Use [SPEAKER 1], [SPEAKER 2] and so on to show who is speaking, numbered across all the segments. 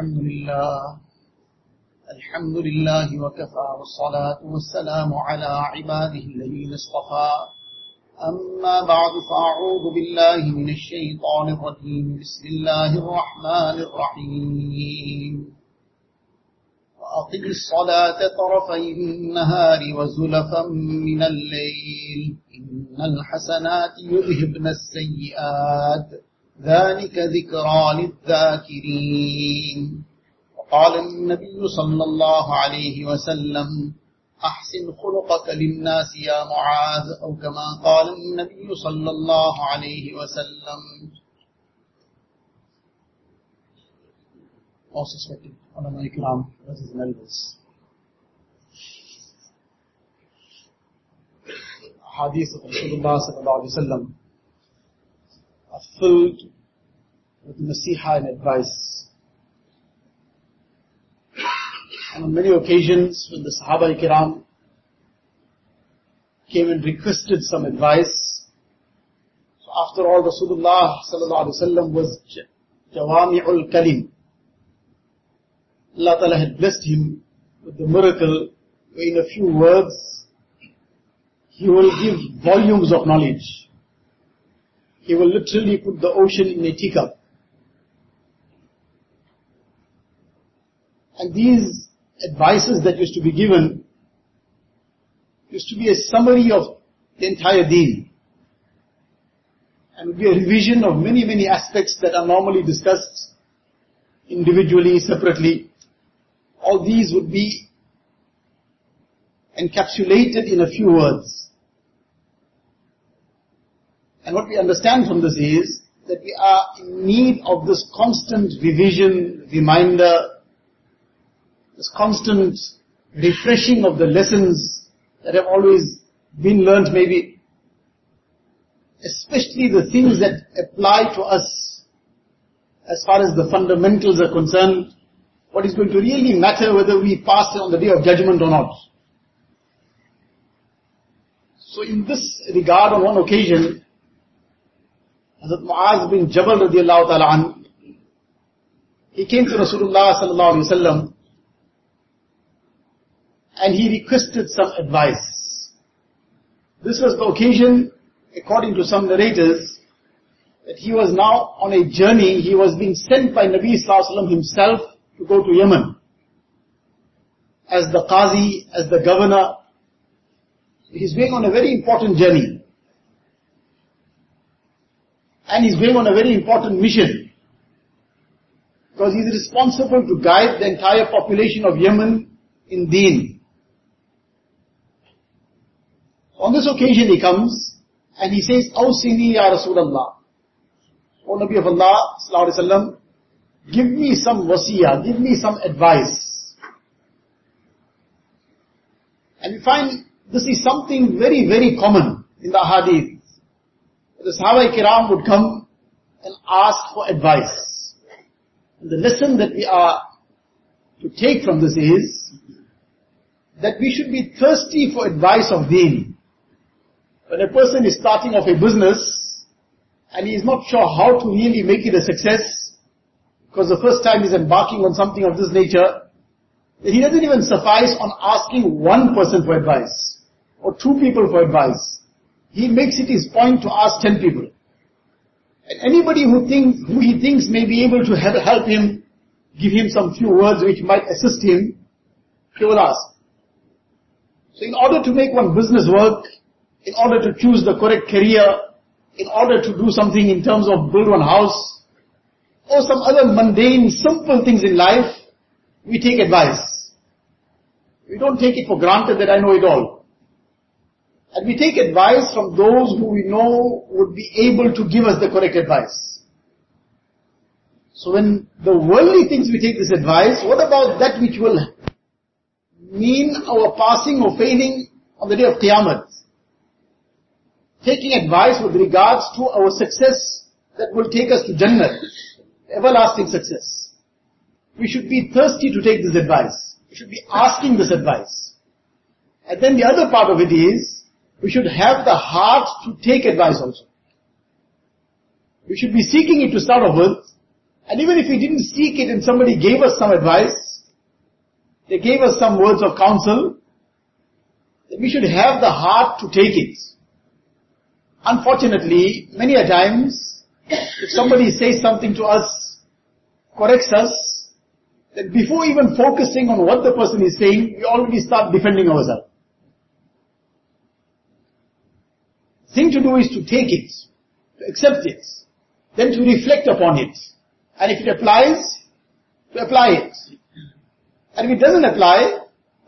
[SPEAKER 1] الحمد لله. الحمد لله وكفى والصلاة والسلام على عباده الذين اصطفى. أما بعد فأعوذ بالله من الشيطان الرجيم. بسم الله الرحمن الرحيم. وأقم الصلاة طرفي النهار وزلفا من الليل. إن الحسنات يذهبن السيئات. ذلك ذكرى للذاكرين. وقال النبي صلى الله عليه وسلم أحسن خلقك للناس يا معاذ أو كما قال النبي صلى الله عليه وسلم. Brothers and elders. Hadith of Rasulullah sallallahu alayhi wa sallam food, with nasiha and advice. And on many occasions when the Sahaba Ikram came and requested some advice, so after all Rasulullah sallallahu alaihi wasallam was Jawami'ul Kalim. Allah Ta'ala had blessed him with the miracle where in a few words he will give volumes of knowledge. He will literally put the ocean in a teacup. And these advices that used to be given used to be a summary of the entire deen. And would be a revision of many, many aspects that are normally discussed individually, separately. All these would be encapsulated in a few words. And what we understand from this is that we are in need of this constant revision, reminder, this constant refreshing of the lessons that have always been learnt maybe, especially the things that apply to us as far as the fundamentals are concerned, what is going to really matter whether we pass on the day of judgment or not. So in this regard, on one occasion, Hazrat Muaz bin Jabal radiallahu ta'ala an, he came to Rasulullah sallallahu alayhi wa sallam and he requested some advice. This was the occasion, according to some narrators, that he was now on a journey, he was being sent by Nabi Sallallahu himself to go to Yemen. As the Qazi, as the governor, he's going on a very important journey. And he's going on a very important mission. Because he's responsible to guide the entire population of Yemen in deen. On this occasion he comes and he says, Awsini ya Rasulullah. O Nabi of Allah, sallallahu alayhi wasallam, give me some wasiyah, give me some advice. And we find this is something very, very common in the hadith. The Sahaba Kiram would come and ask for advice. And the lesson that we are to take from this is that we should be thirsty for advice of deen. When a person is starting off a business and he is not sure how to really make it a success, because the first time he's embarking on something of this nature, he doesn't even suffice on asking one person for advice or two people for advice. He makes it his point to ask ten people. And anybody who thinks, who he thinks may be able to help him, give him some few words which might assist him, he will ask. So in order to make one business work, in order to choose the correct career, in order to do something in terms of build one house, or some other mundane, simple things in life, we take advice. We don't take it for granted that I know it all. And we take advice from those who we know would be able to give us the correct advice. So when the worldly things we take this advice, what about that which will mean our passing or failing on the day of Qiyamah? Taking advice with regards to our success that will take us to Jannah, everlasting success. We should be thirsty to take this advice. We should be asking this advice. And then the other part of it is, we should have the heart to take advice also. We should be seeking it to start off with, And even if we didn't seek it and somebody gave us some advice, they gave us some words of counsel, we should have the heart to take it. Unfortunately, many a times, if somebody says something to us, corrects us, then before even focusing on what the person is saying, we already start defending ourselves. Thing to do is to take it, to accept it, then to reflect upon it. And if it applies, to apply it. And if it doesn't apply,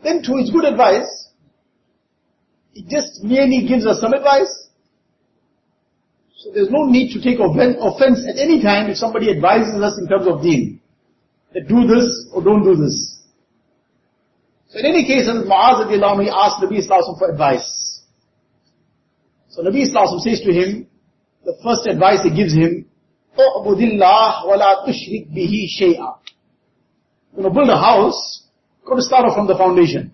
[SPEAKER 1] then to its good advice. It just merely gives us some advice. So there's no need to take offense at any time if somebody advises us in terms of deen. That do this or don't do this. So in any case, Mu'az he asked Nabi Sallallahu for advice. So Nabi Sallallahu says to him, the first advice he gives him, اعبد الله ولا تشرك به شيئا. You know, build a house, got to start off from the foundation.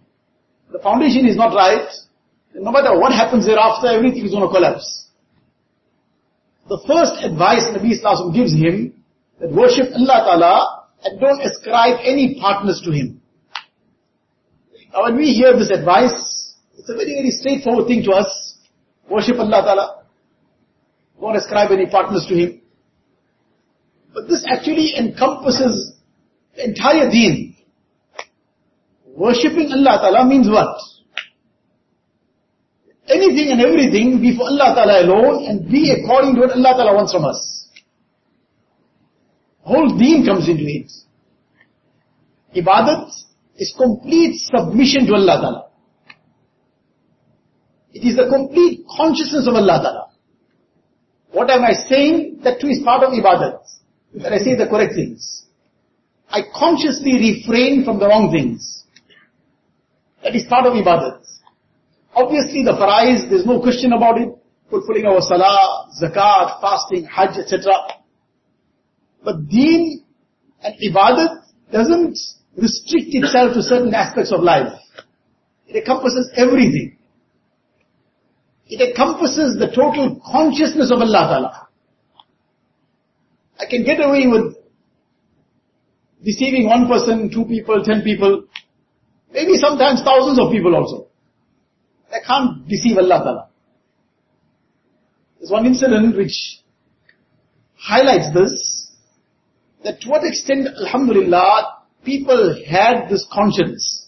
[SPEAKER 1] The foundation is not right, no matter what happens thereafter, everything is going to collapse. The first advice Nabi Sallallahu gives him, that worship Allah Ta'ala and don't ascribe any partners to Him. Now when we hear this advice, it's a very, very straightforward thing to us. Worship Allah Ta'ala. Don't ascribe any partners to Him. But this actually encompasses the entire deen. Worshipping Allah Ta'ala means what? Anything and everything be for Allah Ta'ala alone and be according to what Allah Ta'ala wants from us. Whole deen comes into it. Ibadat is complete submission to Allah Ta'ala. It is the complete consciousness of Allah Ta'ala. What am I saying? That too is part of ibadat. That I say the correct things. I consciously refrain from the wrong things. That is part of ibadat. Obviously the farais, there's no question about it. Fulfilling our salah, zakat, fasting, hajj, etc. But deen and ibadat doesn't restrict itself to certain aspects of life. It encompasses everything. It encompasses the total consciousness of Allah Ta'ala. I can get away with deceiving one person, two people, ten people, maybe sometimes thousands of people also. I can't deceive Allah Ta'ala. There's one incident which highlights this that to what extent, Alhamdulillah, people had this conscience.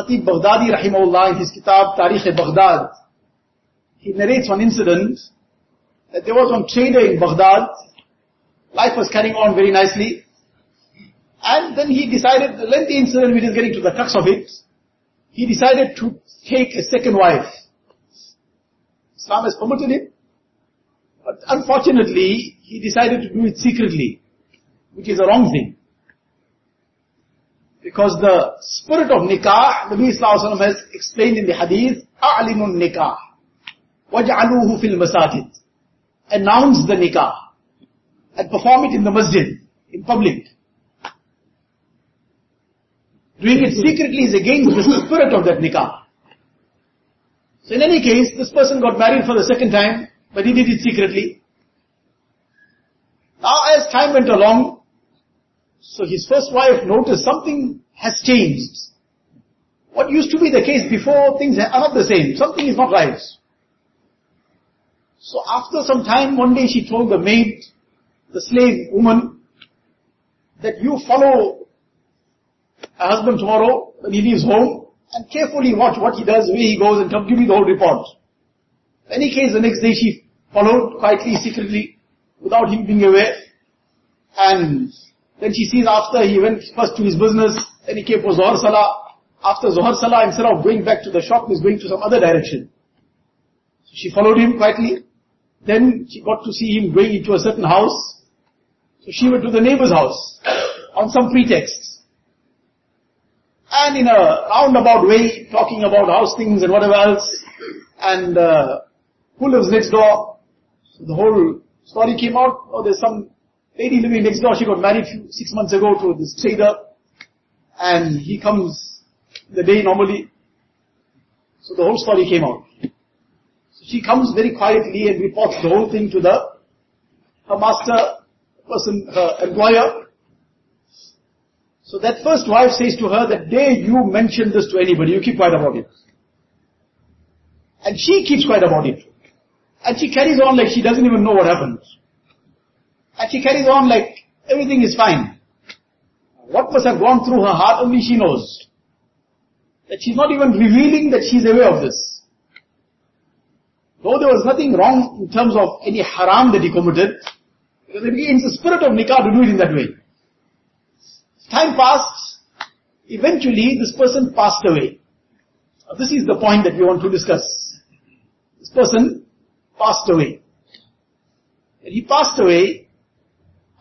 [SPEAKER 1] Khatib Baghdadi rahimahullah in his kitab Tarikh Baghdad, he narrates one incident that there was one trader in Baghdad, life was carrying on very nicely, and then he decided, the lengthy incident, we is getting to the crux of it, he decided to take a second wife. Islam has permitted it, but unfortunately, he decided to do it secretly, which is a wrong thing. Because the spirit of nikah, Nabi Sallallahu has explained in the hadith, أَعْلِنُ النِّكَاحِ وَجْعَلُوهُ فِي الْمَسَاجِدِ Announce the nikah and perform it in the masjid, in public. Doing it secretly is against the spirit of that nikah. So in any case, this person got married for the second time, but he did it secretly. Now as time went along, so his first wife noticed something has changed. What used to be the case before, things are not the same. Something is not right. So after some time, one day she told the maid, the slave woman, that you follow a husband tomorrow when he leaves home and carefully watch what he does, where he goes and come give me the whole report. In any case, the next day she followed quietly, secretly, without him being aware. And then she sees after he went first to his business, then he came for Zohar Salah. After Zohar Salah, instead of going back to the shop, he's going to some other direction. So she followed him quietly. Then she got to see him going into a certain house. So she went to the neighbor's house on some pretext. And in a roundabout way, talking about house things and whatever else. And uh, who lives next door? So the whole story came out, oh there's some lady living next door, she got married six months ago to this trader, and he comes the day normally. So the whole story came out. So she comes very quietly and reports the whole thing to the, her master, person, her employer. So that first wife says to her that day you mention this to anybody, you keep quiet about it. And she keeps quiet about it. And she carries on like she doesn't even know what happened. And she carries on like everything is fine. What must have gone through her heart only she knows. That she's not even revealing that she's aware of this. Though there was nothing wrong in terms of any haram that he committed, because it's the spirit of nikah to do it in that way. Time passed, eventually this person passed away. Now, this is the point that we want to discuss. This person passed away. He passed away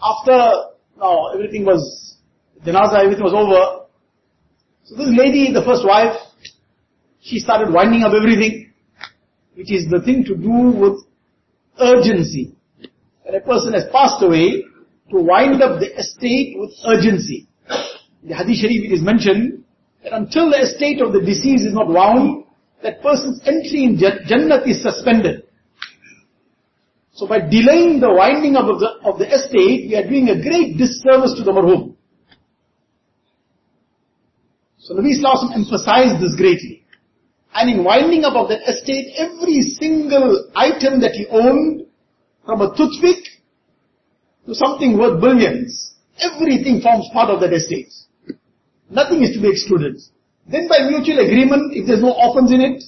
[SPEAKER 1] after, now everything was, janaza, everything was over. So this lady, the first wife, she started winding up everything, which is the thing to do with urgency. When a person has passed away, to wind up the estate with urgency. In the Hadith Sharif it is mentioned that until the estate of the deceased is not wound, that person's entry in Jannat is suspended. So by delaying the winding up of the, of the estate, we are doing a great disservice to the marhum. So Nabi Islam emphasized this greatly. And in winding up of that estate, every single item that he owned, from a toothpick to something worth billions, everything forms part of that estate. Nothing is to be excluded. Then by mutual agreement, if there's no orphans in it,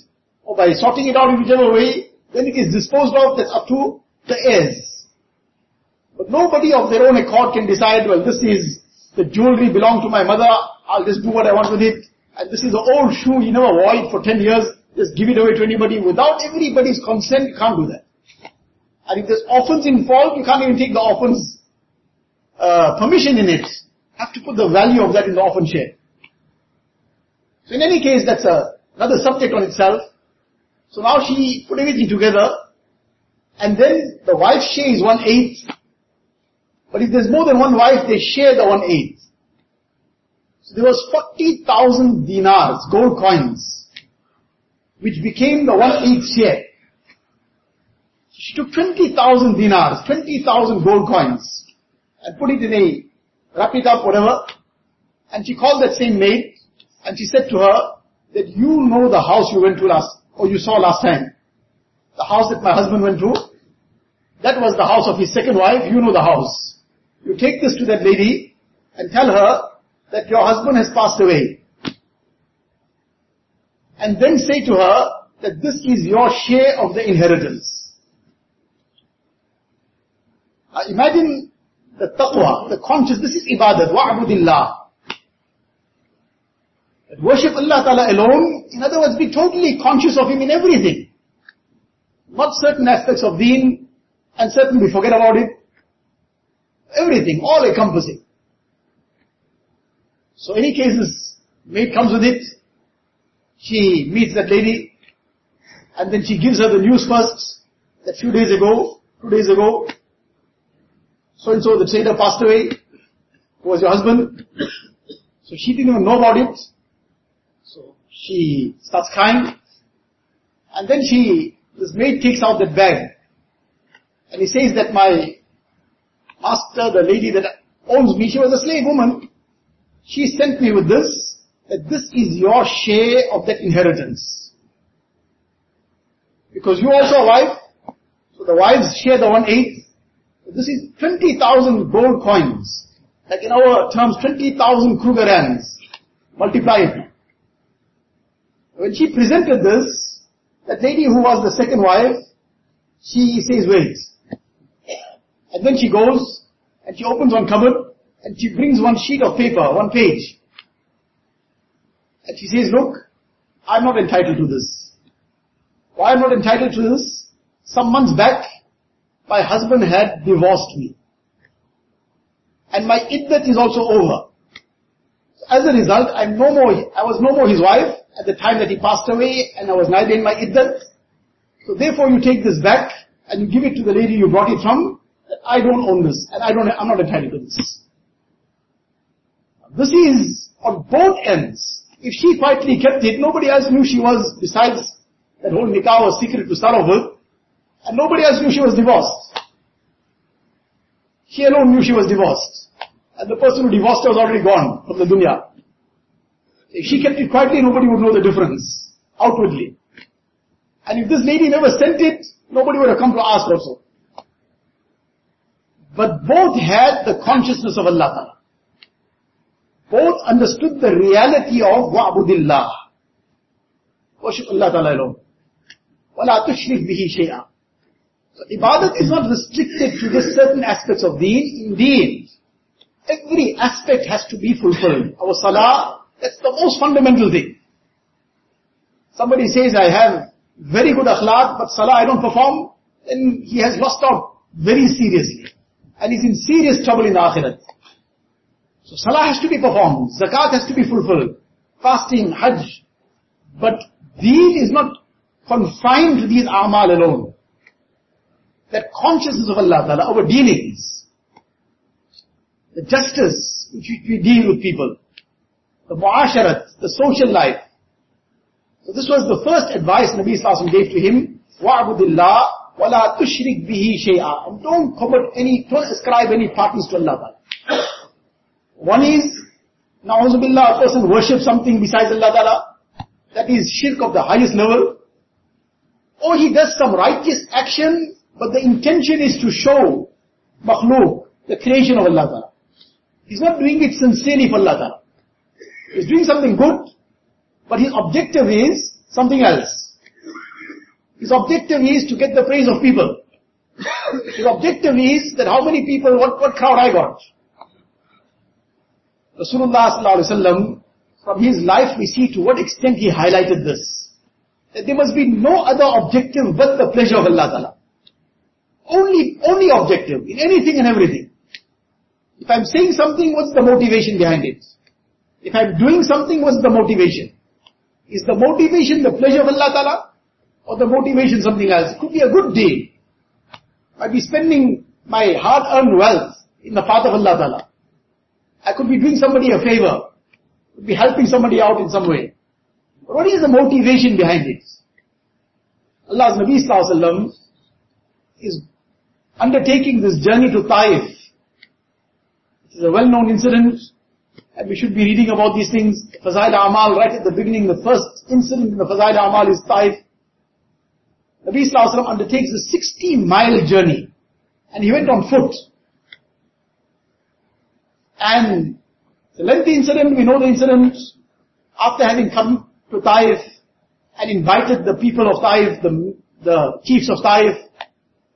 [SPEAKER 1] or by sorting it out in whichever way, then it is disposed of, that's up to the. But nobody of their own accord can decide, well, this is, the jewelry belong to my mother, I'll just do what I want with it. And this is the old shoe, you never wore it for 10 years, just give it away to anybody. Without everybody's consent, you can't do that. And if there's orphans involved, you can't even take the orphans' uh, permission in it. Have to put the value of that in the orphan share. So in any case, that's a, another subject on itself. So now she put everything together, and then the wife's share is one eighth. But if there's more than one wife, they share the one eighth. So there was 40,000 dinars, gold coins, which became the one eighth share. She took 20,000 dinars, 20,000 gold coins, and put it in a, wrap it up, whatever, and she called that same maid, and she said to her, that you know the house you went to last, or you saw last time. The house that my husband went to, that was the house of his second wife, you know the house. You take this to that lady, and tell her that your husband has passed away. And then say to her that this is your share of the inheritance. Imagine the taqwa, the conscious, this is ibadat, wa'budillah. Worship Allah Ta'ala alone, in other words, be totally conscious of Him in everything. Not certain aspects of deen, and certainly forget about it. Everything, all encompassing. So any cases, maid comes with it, she meets that lady, and then she gives her the news first, that few days ago, two days ago, so and so the trader passed away, who was your husband. So she didn't even know about it. So she starts crying. And then she, this maid takes out that bag. And he says that my master, the lady that owns me, she was a slave woman. She sent me with this, that this is your share of that inheritance. Because you also a wife, so the wives share the one eighth, this is 20,000 gold coins. Like in our terms, 20,000 Kruger rands. Multiply it. When she presented this, that lady who was the second wife, she says, wait. And then she goes, and she opens one cupboard, and she brings one sheet of paper, one page. And she says, look, I'm not entitled to this. Why I'm not entitled to this? Some months back, my husband had divorced me. And my iddat is also over. As a result, I'm no more, I was no more his wife at the time that he passed away and I was neither in my iddat. So therefore you take this back and you give it to the lady you brought it from. I don't own this and I don't, I'm not entitled to this. This is on both ends. If she quietly kept it, nobody else knew she was, besides that whole nikah was secret to start off with, and nobody else knew she was divorced. She alone knew she was divorced. And the person who divorced her was already gone from the dunya. If she kept it quietly, nobody would know the difference, outwardly. And if this lady never sent it, nobody would have come to ask also. But both had the consciousness of Allah Ta'ala. Both understood the reality of wa'budillah. Worship Allah Ta'ala alone. وَلَا تُشْرِكْ بِهِ شَيْئًا So ibadat is not restricted to the certain aspects of deen. Indeed, every aspect has to be fulfilled. Our salah, that's the most fundamental thing. Somebody says, I have very good akhlaq, but salah I don't perform, then he has lost out very seriously. And he's in serious trouble in the akhirat. So salah has to be performed, zakat has to be fulfilled, fasting, hajj. But deen is not confined to these amal alone. That consciousness of Allah Ta'ala, our dealings, the justice which we deal with people, the muasharat, the social life. So this was the first advice Nabi Sallallahu gave to him, وَعْبُدِ اللَّهِ وَلَا تُشْرِكْ بِهِ شَيْئًا And don't commit any, don't ascribe any partners to Allah Ta'ala. One is, na'uzubillah, a person worships something besides Allah Ta'ala. That is shirk of the highest level. Or he does some righteous action, but the intention is to show makhluk, the creation of Allah Ta'ala. He's not doing it sincerely for Allah Ta'ala. He's doing something good, but his objective is something else. His objective is to get the praise of people. His objective is that how many people, what, what crowd I got. Rasulullah from his life we see to what extent he highlighted this. That there must be no other objective but the pleasure of Allah Ta'ala. Only, only objective in anything and everything. If I'm saying something, what's the motivation behind it? If I'm doing something, what's the motivation? Is the motivation the pleasure of Allah Ta'ala? Or the motivation something else? It could be a good deed. I'd be spending my hard-earned wealth in the path of Allah Ta'ala. I could be doing somebody a favor. Could be helping somebody out in some way. But what is the motivation behind it? Allah's Nabi Sallallahu is undertaking this journey to Taif. It is a well-known incident and we should be reading about these things. Fazail Amal, right at the beginning, the first incident in the Fazail Amal is Taif. Nabi Sallallahu undertakes a 60 mile journey and he went on foot. And the lengthy incident, we know the incident, after having come to Taif and invited the people of Taif, the, the chiefs of Taif,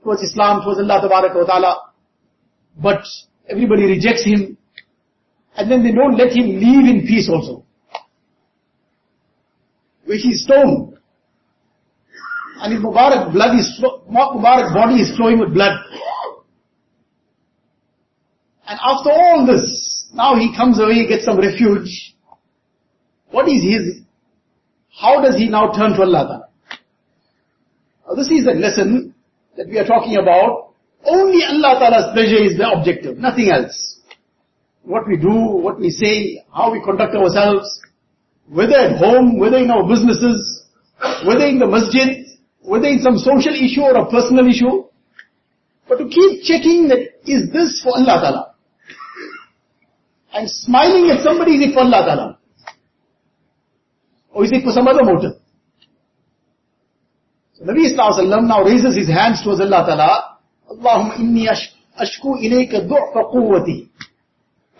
[SPEAKER 1] towards Islam, towards Allah ta'ala. But everybody rejects him. And then they don't let him leave in peace also. Where he's stoned. And his Mubarak blood is, Mubarak body is flowing with blood. And after all this, now he comes away, gets some refuge. What is his, how does he now turn to Allah Now this is a lesson that we are talking about. Only Allah Ta'ala's pleasure is the objective, nothing else. What we do, what we say, how we conduct ourselves, whether at home, whether in our businesses, whether in the masjid, whether in some social issue or a personal issue, but to keep checking that is this for Allah Ta'ala? And smiling at somebody, is it for Allah Ta'ala? Or is it for some other motive? So Nabi Sallallahu now raises his hands towards Allah Ta'ala. Allahumma inni ashku ilayka du'fa quwwati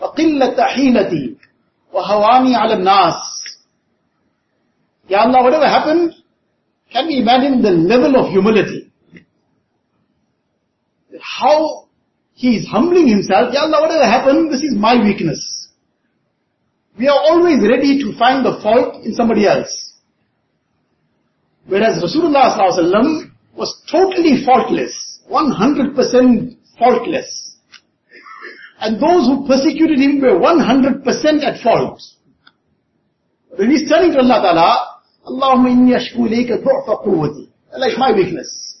[SPEAKER 1] hilati wa hawani ala nas. Ya Allah, whatever happened, can we imagine the level of humility? How he is humbling himself, Ya Allah, whatever happened, this is my weakness. We are always ready to find the fault in somebody else. Whereas Rasulullah was totally faultless, 100% faultless. And those who persecuted him were 100% at fault. When he's turning to Allah Ta'ala, Allahumma inni ashku ilayka du'fa quwwati. Allah is my weakness.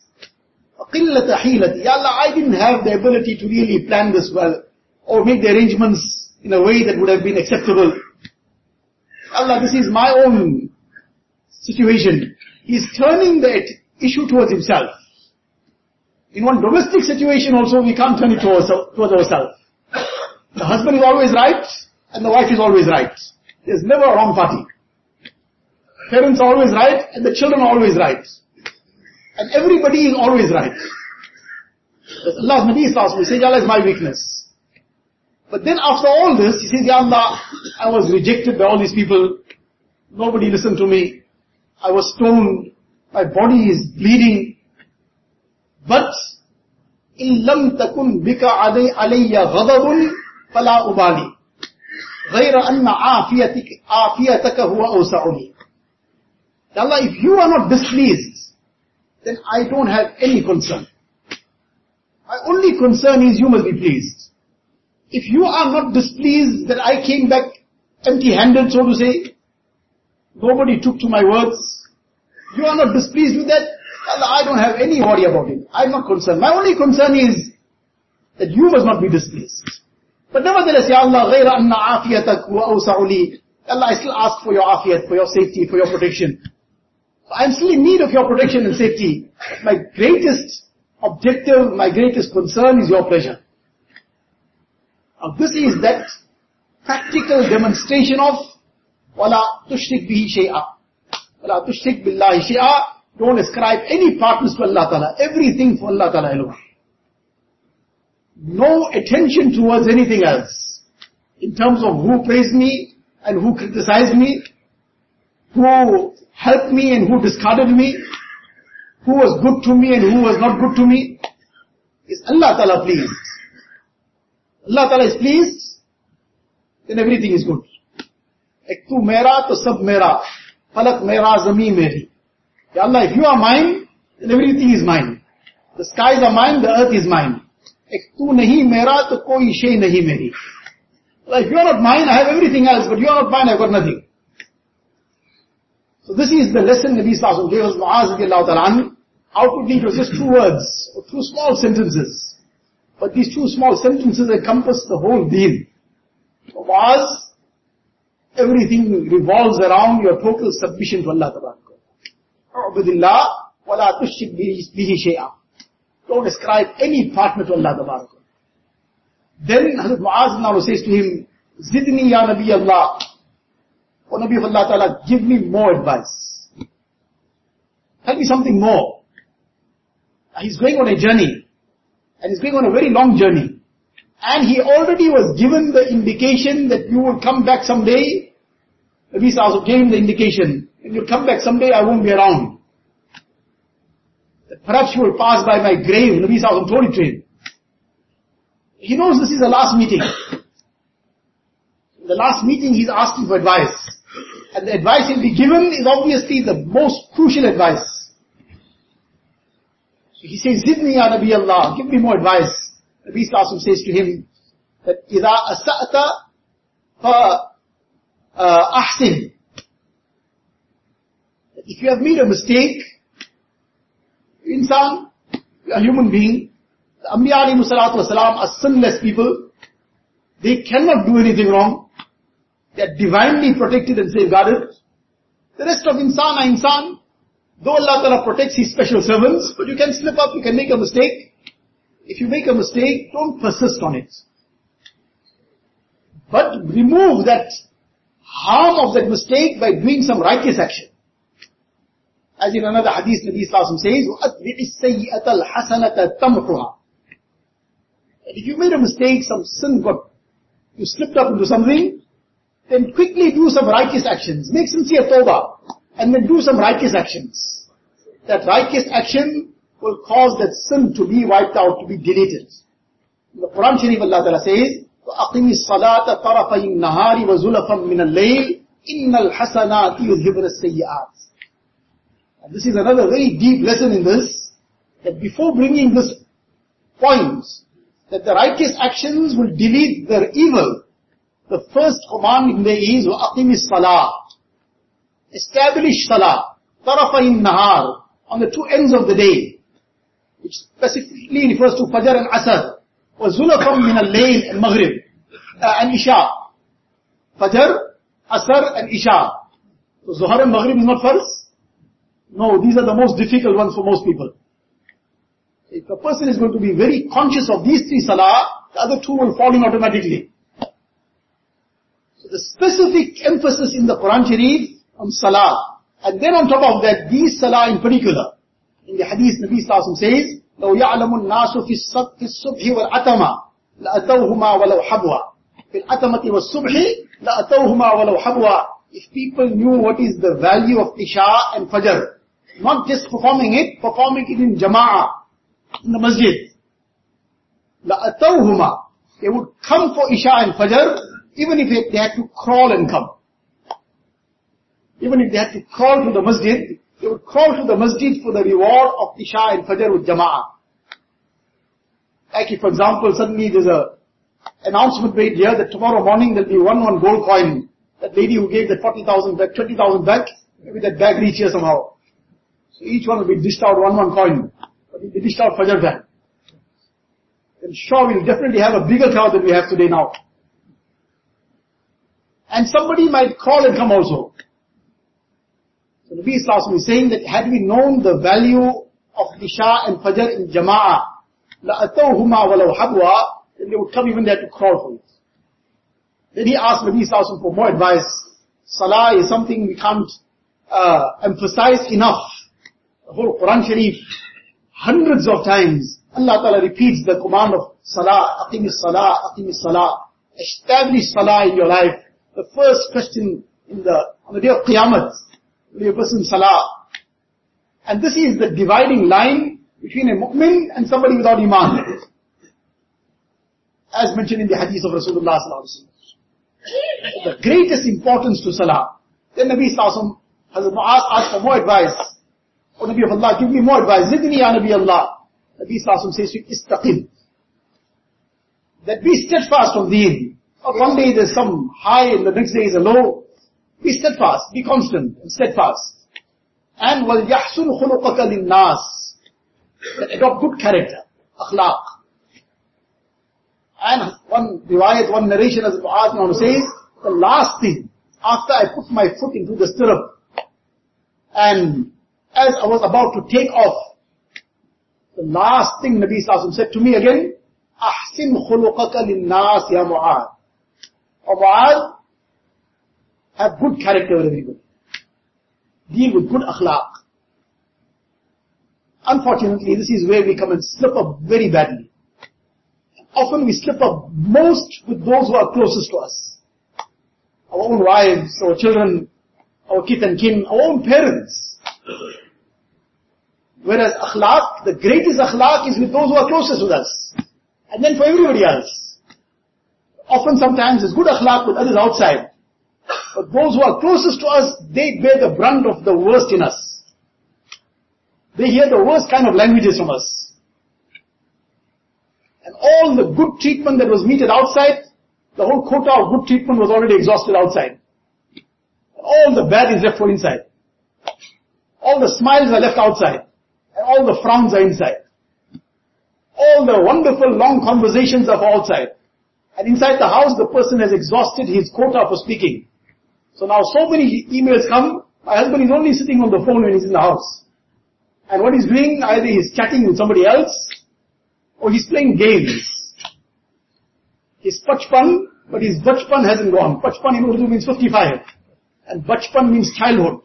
[SPEAKER 1] قِلَّةَ حِيلَتِ Ya Allah, I didn't have the ability to really plan this well, or make the arrangements in a way that would have been acceptable. Allah, this is my own situation. He's turning the issue towards himself. In one domestic situation also, we can't turn it towards, towards ourselves. The husband is always right, and the wife is always right. There's never a wrong party. Parents are always right, and the children are always right. And everybody is always right. That's Allah's Nabi Sallallahu says, Allah is my weakness. But then after all this, he says, Ya Allah, I was rejected by all these people. Nobody listened to me. I was stoned. My body is bleeding. But, إن لم تكن بك علي, علي غضب فلا أبالي غير أن عافيتك, عافيتك هو أوسع لي Allah, if you are not displeased, then I don't have any concern. My only concern is you must be pleased. If you are not displeased that I came back empty-handed, so to say, nobody took to my words, you are not displeased with that, Allah, I don't have any worry about it. I'm not concerned. My only concern is that you must not be displeased. But nevertheless, Ya Allah, غَيْرَ أَنَّ عَافِيَتَكْ وَأَوْسَعُ لِي Allah, I still ask for your afiyat, for your safety, for your protection. I'm still in need of your protection and safety. My greatest objective, my greatest concern is your pleasure. Now this is that practical demonstration of وَلَا تُشْرِكْ بِهِ شَيْئًا وَلَا تُشْرِكْ بِاللَّهِ شَيْئًا Don't ascribe any partners to Allah Ta'ala. Everything for Allah Ta'ala alone. No attention towards anything else. In terms of who praised me and who criticized me, who helped me and who discarded me, who was good to me and who was not good to me. Is Allah Ta'ala pleased? Allah Ta'ala is pleased, then everything is good. Ek tu mera to sab mera. Falak mera zami meri. Ya Allah, if you are mine, then everything is mine. The skies are mine, the earth is mine. Ek tu nahi mera to koi shay nahi meri. Well, if you are not mine, I have everything else, but you are not mine, I have got nothing. So this is the lesson Nabi Sallallahu gave us Mu'az Outwardly it was just two words, or two small sentences. But these two small sentences encompass the whole deen. So Mu'az, everything revolves around your total submission to Allah Ta'ala. Ubudillah, wala tushrik bihi shay'a. Don't ascribe any partner to Allah Ta'ala. Then Hazrat Mu'az now says to him, Zidni ya Nabi Allah, O Nabi of Allah Ta'ala, give me more advice. Tell me something more. He's going on a journey. And he's going on a very long journey. And he already was given the indication that you will come back someday. Nabi also gave him the indication. When you come back someday, I won't be around. That perhaps you will pass by my grave. Nabi also told it to him. He knows this is the last meeting. In the last meeting, he's asking for advice. And the advice he'll be given is obviously the most crucial advice. So he says, Zidni ya Nabi Allah, give me more advice. Nabi Sallallahu says to him, that إِذَا أَسَأْتَ فَأَحْسِنْ If you have made a mistake, insan, a human being, the Anbiya wasalam are sinless people, they cannot do anything wrong. They are divinely protected and safeguarded. The rest of insan are insan. Though Allah Ta'ala protects His special servants, but you can slip up, you can make a mistake. If you make a mistake, don't persist on it. But remove that harm of that mistake by doing some righteous action. As in another hadith, Nabi Sallallahu says, وَأَتْبِعِ السَّيِّئَةَ الْحَسَنَةَ تَمْحُهَا And if you made a mistake, some sin got, you slipped up into something, then quickly do some righteous actions. Make sincere tawbah. And then do some righteous actions. That righteous action will cause that sin to be wiped out, to be deleted. In the Quran Sharif Allah Ta'ala says, وَأَقِمِ الصَّلَاةَ طَرَفَيِ النَّهَارِ وَزُلَفًا مِنَ اللَّيْلِ إِنَّ الْحَسَنَاتِ يُذْهِبْنَ السَّيِّئَاتِ And this is another very deep lesson in this, that before bringing this point, that the righteous actions will delete their evil, the first command in there is وَأَقِمِ الصَّلَاةِ Establish salah. طَرَفَيْ nahar On the two ends of the day. Which specifically refers to Fajr and Asr. وَزُلَفًا مِنَ اللَّيْلِ and Maghrib. Uh, and Isha. Fajr, Asr and Isha. So Zuhar and Maghrib is not first? No, these are the most difficult ones for most people. If a person is going to be very conscious of these three salah, the other two will fall in automatically. So the specific emphasis in the Quran Sharif on salah. And then on top of that, these salah in particular. In the hadith, Nabi Sallallahu says, لو يعلم الناس في الصبح والعتمة لأتوهما ولو حبوا في العتمة والصبح لأتوهما ولو حبوا If people knew what is the value of Isha and Fajr, not just performing it, performing it in Jama'ah, in the masjid. لَأَتَوْهُمَا They would come for Isha and Fajr, even if they had to crawl and come. Even if they had to crawl to the masjid, they would crawl to the masjid for the reward of Isha and Fajr with Jama'ah. Like if, for example, suddenly there's a announcement made here that tomorrow morning there'll be one one gold coin. That lady who gave the 40,000 back, 20,000 back, maybe that bag reach here somehow. So each one will be dished out one one coin. But if they dished out Fajr time, then sure we'll definitely have a bigger crowd than we have today now. And somebody might call and come also. So Nabi Sallallahu is saying that had we known the value of Isha and Fajr in Jama'ah, لَأَتَوْهُمَا وَلَوْ حَبْوَا Then they would come even there to crawl for it. Then he asked Nabi Sallallahu for more advice. Salah is something we can't uh, emphasize enough. The whole Quran Sharif, hundreds of times, Allah Ta'ala repeats the command of Salah, Aqim Salah, Aqim Salah. Establish Salah in your life. The first question in the, on the day of Qiyamah, will a person Salah. And this is the dividing line between a mu'min and somebody without iman. As mentioned in the hadith of Rasulullah sallallahu alaihi wasallam. The greatest importance to Salah. Then Nabi sallallahu Alaihi Wasallam has asked for more advice. O Nabi of Allah, give me more advice. Zidni Ya Nabi Allah. Nabi Bismillah says to Istaqim. That be steadfast on deen. Not one day there's some high and the next day is a low. Be steadfast, be constant and steadfast. And wal yahsun khuluqaka linnas. That adopt good character, akhlaq. And one riwayat, one narration as Mu'adh says, the last thing, after I put my foot into the stirrup, and as I was about to take off, the last thing Nabi Sallallahu said to me again, أحسن خلقك للناس يا معاذ. O Mu'adh, have good character with everybody. Deal with good akhlaq. Unfortunately, this is where we come and slip up very badly. Often we slip up most with those who are closest to us. Our own wives, our children, our kith and kin, our own parents. Whereas akhlaq, the greatest akhlaq is with those who are closest with us. And then for everybody else. Often sometimes it's good akhlaq with others outside. But those who are closest to us, they bear the brunt of the worst in us. They hear the worst kind of languages from us. And all the good treatment that was meted outside, the whole quota of good treatment was already exhausted outside. All the bad is left for inside. All the smiles are left outside. And all the frowns are inside. All the wonderful long conversations are outside. And inside the house, the person has exhausted his quota for speaking. So now so many emails come, my husband is only sitting on the phone when he's in the house. And what he's doing, either he's chatting with somebody else, or he's playing games. He's pachpan, but his bachpan hasn't gone. Pachpan in Urdu means 55. And bachpan means childhood.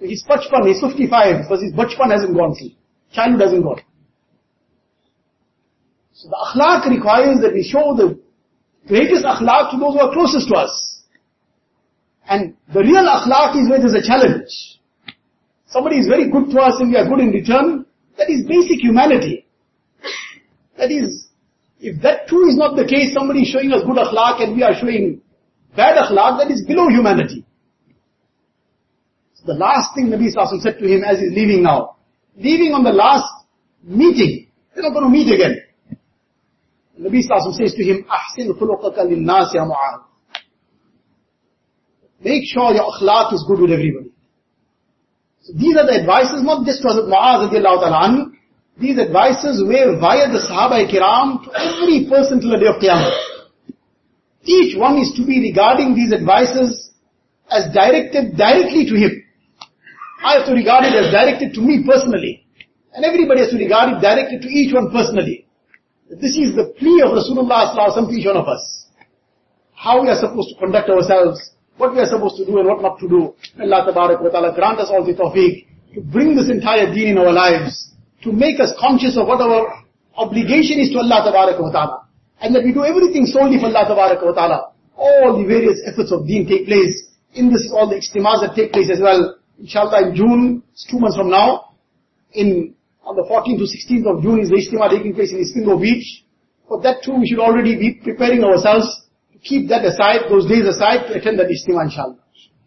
[SPEAKER 1] His bachpan, he's 55, because his bachpan hasn't gone. See, childhood hasn't gone. So the akhlaq requires that we show the greatest akhlaq to those who are closest to us. And the real akhlaq is where there's a challenge. Somebody is very good to us and we are good in return. That is basic humanity. That is, if that too is not the case, somebody is showing us good akhlaq and we are showing bad akhlaq, that is below humanity. So the last thing Nabi Sallallahu said to him as he's leaving now, leaving on the last meeting, they're not going to meet again. Nabi Sallallahu says to him, أحسن خلقك للناس يا معاذ. Make sure your akhlaq is good with everybody. So these are the advices, not just to Hazrat Mu'az radiallahu ta'ala These advices were via the Sahaba kiram to every person till the day of Qiyamah. Each one is to be regarding these advices as directed directly to him. I have to regard it as directed to me personally. And everybody has to regard it directly to each one personally. This is the plea of Rasulullah to each one of us. How we are supposed to conduct ourselves, what we are supposed to do and what not to do. Allah Tabarak Ta'ala grant us all the tawfiq to bring this entire deen in our lives, to make us conscious of what our obligation is to Allah Tabarak Ta'ala. And that we do everything solely for Allah Tabarak Ta'ala. All the various efforts of deen take place. In this, all the ijtimas that take place as well. Inshallah in June, it's two months from now, in on the 14th to 16th of June is the Istima taking place in Isipingo Beach. For that too, we should already be preparing ourselves to keep that aside, those days aside, to attend that Istima inshallah.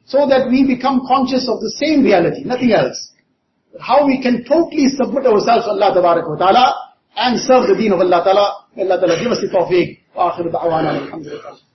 [SPEAKER 1] So that we become conscious of the same reality, nothing else. How we can totally submit ourselves to Allah ta'ala and serve the deen of Allah ta'ala. May Allah ta'ala give us the tawfiq. وآخر دعوانا الحمد لله